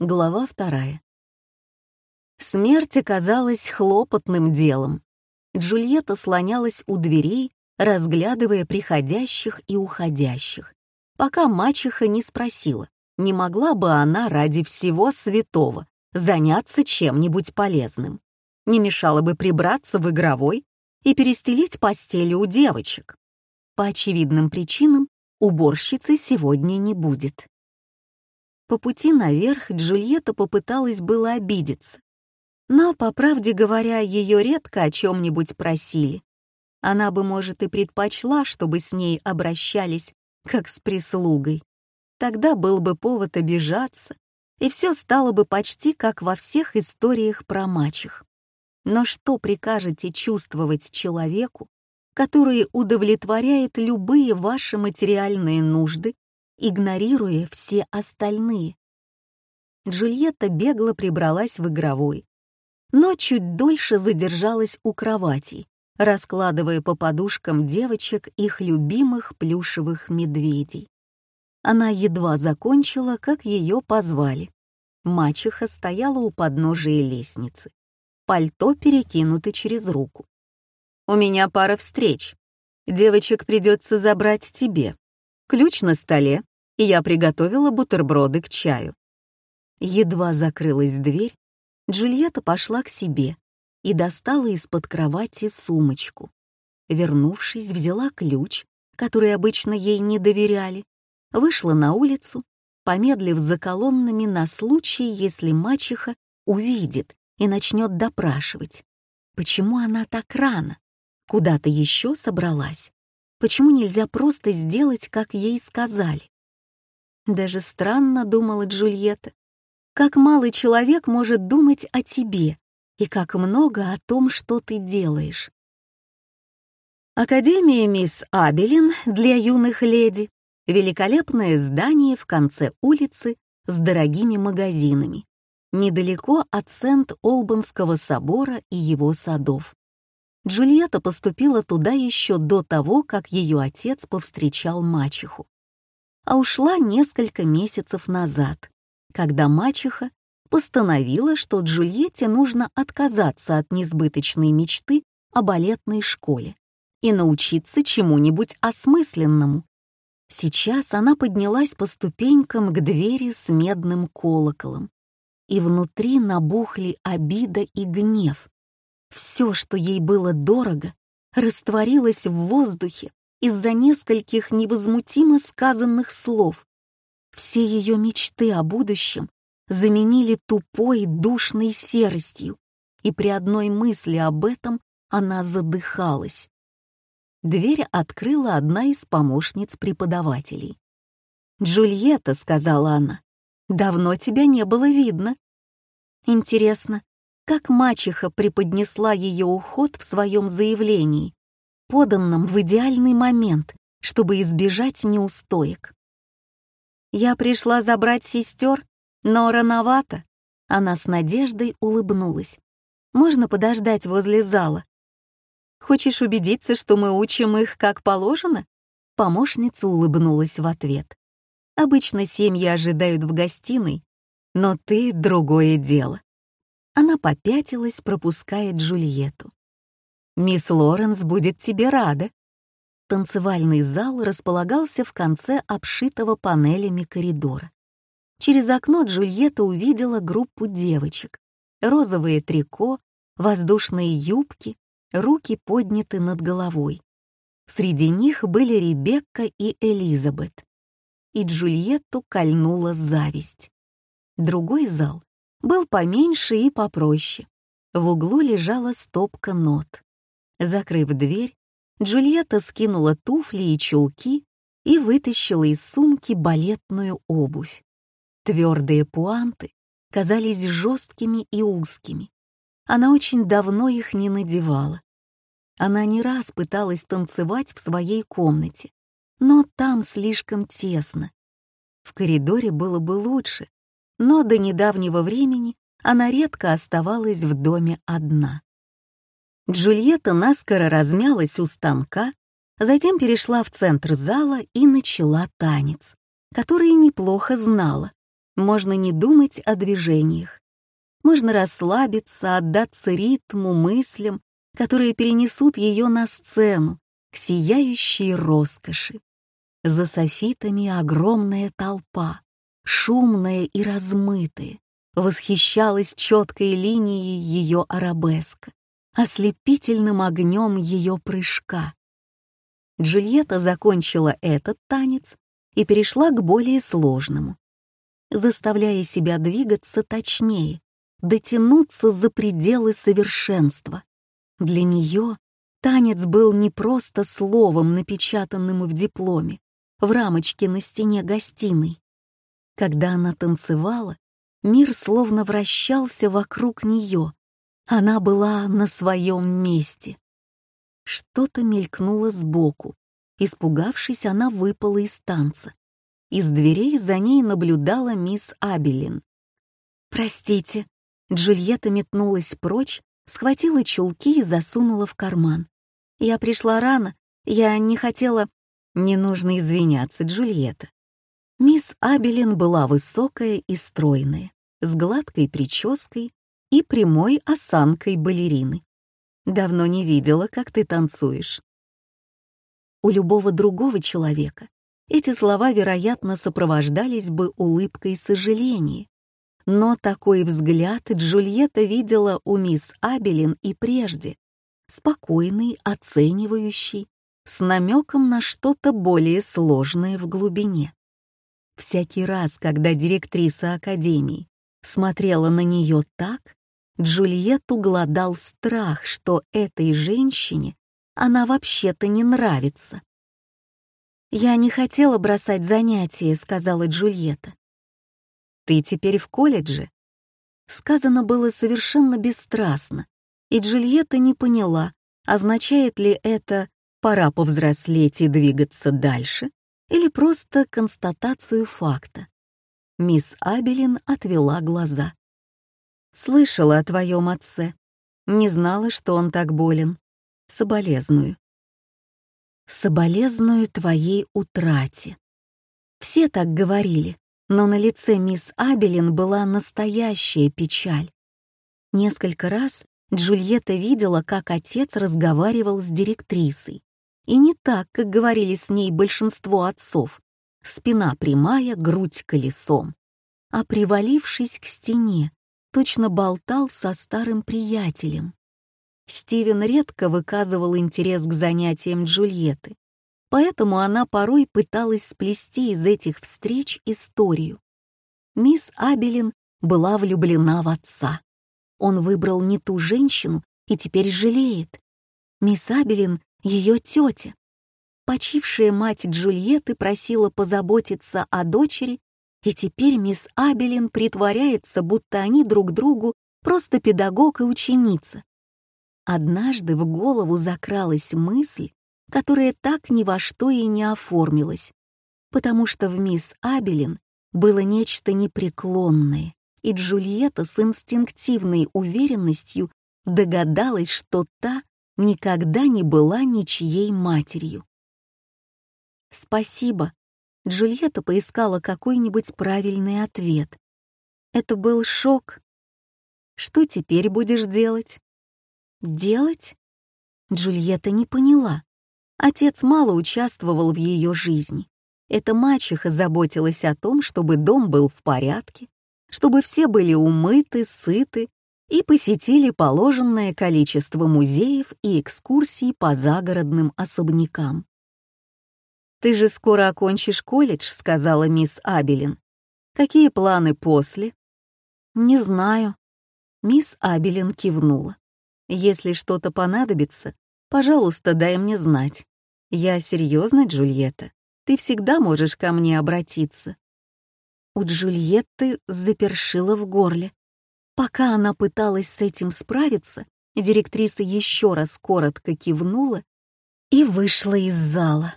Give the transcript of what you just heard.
Глава вторая. Смерть оказалась хлопотным делом. Джульетта слонялась у дверей, разглядывая приходящих и уходящих, пока мачеха не спросила, не могла бы она ради всего святого заняться чем-нибудь полезным. Не мешало бы прибраться в игровой и перестелить постели у девочек. По очевидным причинам уборщицы сегодня не будет. По пути наверх Джульетта попыталась было обидеться. Но, по правде говоря, ее редко о чем-нибудь просили. Она бы, может, и предпочла, чтобы с ней обращались, как с прислугой. Тогда был бы повод обижаться, и все стало бы почти как во всех историях про мачех. Но что прикажете чувствовать человеку, который удовлетворяет любые ваши материальные нужды игнорируя все остальные. Джульетта бегло прибралась в игровой, но чуть дольше задержалась у кроватей, раскладывая по подушкам девочек их любимых плюшевых медведей. Она едва закончила, как ее позвали. Мачеха стояла у подножия лестницы. Пальто перекинуто через руку. «У меня пара встреч. Девочек придется забрать тебе. Ключ на столе, и я приготовила бутерброды к чаю. Едва закрылась дверь, Джульетта пошла к себе и достала из-под кровати сумочку. Вернувшись, взяла ключ, который обычно ей не доверяли, вышла на улицу, помедлив за колоннами на случай, если мачеха увидит и начнет допрашивать. Почему она так рано? Куда-то еще собралась? Почему нельзя просто сделать, как ей сказали? Даже странно, думала Джульетта, как малый человек может думать о тебе и как много о том, что ты делаешь. Академия мисс Абелин для юных леди — великолепное здание в конце улицы с дорогими магазинами, недалеко от Сент-Олбанского собора и его садов. Джульетта поступила туда еще до того, как ее отец повстречал мачеху а ушла несколько месяцев назад, когда мачеха постановила, что Джульетте нужно отказаться от несбыточной мечты о балетной школе и научиться чему-нибудь осмысленному. Сейчас она поднялась по ступенькам к двери с медным колоколом, и внутри набухли обида и гнев. Все, что ей было дорого, растворилось в воздухе из-за нескольких невозмутимо сказанных слов. Все ее мечты о будущем заменили тупой душной серостью, и при одной мысли об этом она задыхалась. Дверь открыла одна из помощниц преподавателей. «Джульетта», — сказала она, — «давно тебя не было видно». Интересно, как мачеха преподнесла ее уход в своем заявлении поданном в идеальный момент, чтобы избежать неустоек. Я пришла забрать сестер, но рановато. Она с надеждой улыбнулась. Можно подождать возле зала. Хочешь убедиться, что мы учим их как положено? Помощница улыбнулась в ответ. Обычно семьи ожидают в гостиной, но ты — другое дело. Она попятилась, пропуская Джульетту. Мисс Лоренс будет тебе рада». Танцевальный зал располагался в конце обшитого панелями коридора. Через окно Джульетта увидела группу девочек. Розовые трико, воздушные юбки, руки подняты над головой. Среди них были Ребекка и Элизабет. И Джульетту кольнула зависть. Другой зал был поменьше и попроще. В углу лежала стопка нот. Закрыв дверь, Джульетта скинула туфли и чулки и вытащила из сумки балетную обувь. Твердые пуанты казались жесткими и узкими. Она очень давно их не надевала. Она не раз пыталась танцевать в своей комнате, но там слишком тесно. В коридоре было бы лучше, но до недавнего времени она редко оставалась в доме одна. Джульетта наскоро размялась у станка, затем перешла в центр зала и начала танец, который неплохо знала. можно не думать о движениях. Можно расслабиться, отдаться ритму, мыслям, которые перенесут ее на сцену, к сияющей роскоши. За софитами огромная толпа, шумная и размытая, восхищалась четкой линией ее арабеска, ослепительным огнем ее прыжка. Джульетта закончила этот танец и перешла к более сложному, заставляя себя двигаться точнее, дотянуться за пределы совершенства. Для нее танец был не просто словом, напечатанным в дипломе, в рамочке на стене гостиной. Когда она танцевала, мир словно вращался вокруг нее. Она была на своем месте. Что-то мелькнуло сбоку. Испугавшись, она выпала из танца. Из дверей за ней наблюдала мисс Абелин. «Простите», Джульетта метнулась прочь, схватила чулки и засунула в карман. «Я пришла рано, я не хотела...» «Не нужно извиняться, Джульетта». Мисс Абелин была высокая и стройная, с гладкой прической и прямой осанкой балерины. «Давно не видела, как ты танцуешь». У любого другого человека эти слова, вероятно, сопровождались бы улыбкой сожаления, но такой взгляд Джульетта видела у мисс Абелин и прежде, спокойный, оценивающий, с намеком на что-то более сложное в глубине. Всякий раз, когда директриса Академии смотрела на нее так, Джульетту гладал страх, что этой женщине она вообще-то не нравится. «Я не хотела бросать занятия», — сказала Джульетта. «Ты теперь в колледже?» Сказано было совершенно бесстрастно, и Джульетта не поняла, означает ли это «пора повзрослеть и двигаться дальше» или просто констатацию факта. Мисс Абелин отвела глаза. «Слышала о твоем отце. Не знала, что он так болен. Соболезную». «Соболезную твоей утрате». Все так говорили, но на лице мисс Абелин была настоящая печаль. Несколько раз Джульетта видела, как отец разговаривал с директрисой. И не так, как говорили с ней большинство отцов. Спина прямая, грудь колесом. А привалившись к стене, точно болтал со старым приятелем. Стивен редко выказывал интерес к занятиям Джульетты, поэтому она порой пыталась сплести из этих встреч историю. Мисс Абелин была влюблена в отца. Он выбрал не ту женщину и теперь жалеет. Мисс Абелин — ее тетя. Почившая мать Джульетты просила позаботиться о дочери, и теперь мисс Абелин притворяется, будто они друг другу просто педагог и ученица. Однажды в голову закралась мысль, которая так ни во что и не оформилась, потому что в мисс Абелин было нечто непреклонное, и Джульетта с инстинктивной уверенностью догадалась, что та никогда не была ничьей матерью. «Спасибо», — Джульетта поискала какой-нибудь правильный ответ. Это был шок. «Что теперь будешь делать?» «Делать?» Джульетта не поняла. Отец мало участвовал в ее жизни. Эта мачеха заботилась о том, чтобы дом был в порядке, чтобы все были умыты, сыты и посетили положенное количество музеев и экскурсий по загородным особнякам. «Ты же скоро окончишь колледж», — сказала мисс Абелин. «Какие планы после?» «Не знаю». Мисс Абелин кивнула. «Если что-то понадобится, пожалуйста, дай мне знать. Я серьезно, Джульетта. Ты всегда можешь ко мне обратиться. У Джульетты запершило в горле. Пока она пыталась с этим справиться, директриса еще раз коротко кивнула и вышла из зала.